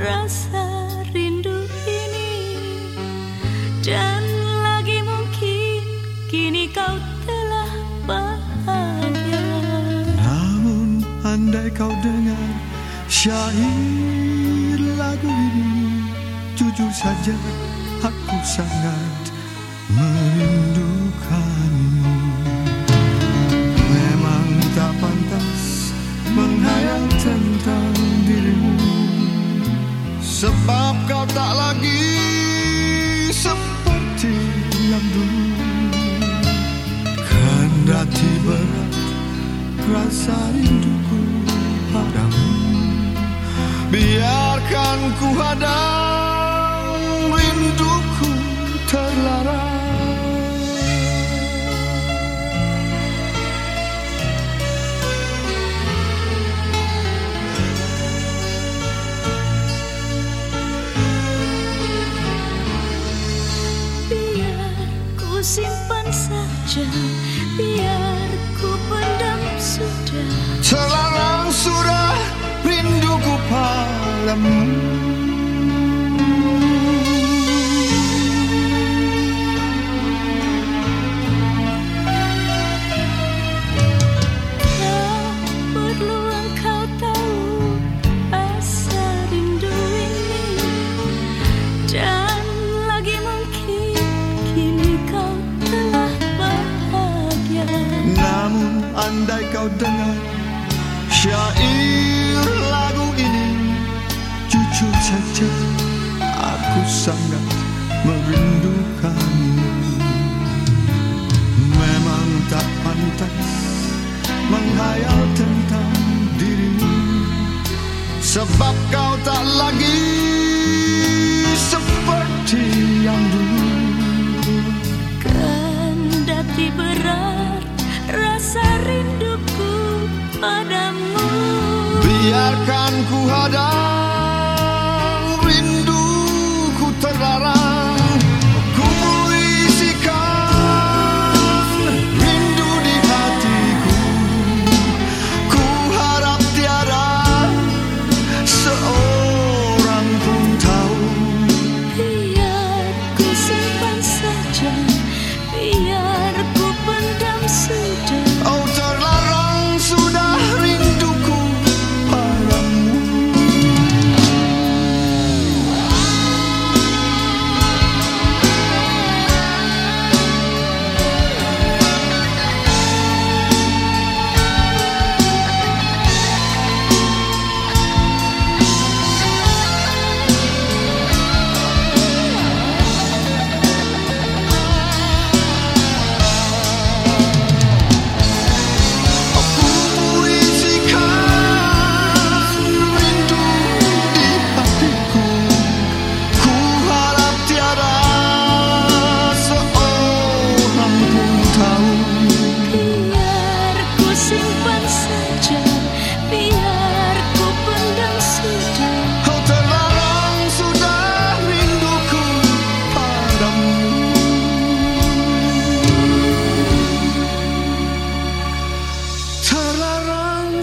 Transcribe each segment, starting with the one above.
rasa rindu ini. Dan lagi mungkin kini kau telah bahagia. Namun andai kau dengar syair lagu ini Jujur saja aku sangat merindukanmu Sebab kau tak lagi seperti yang dulu. Kendati berat rasa rinduku padamu. Biarkan ku hadang Namun andai kau dengar syair tentang dirimu. Sebab kau tak lagi seperti yang dulu. Kendati berat rasa rinduku padamu. Biarkan ku hadap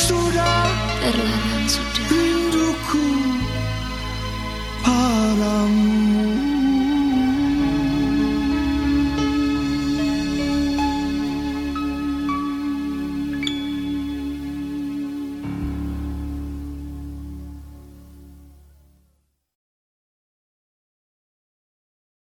sudah terlarang sudah. rinduku padamu.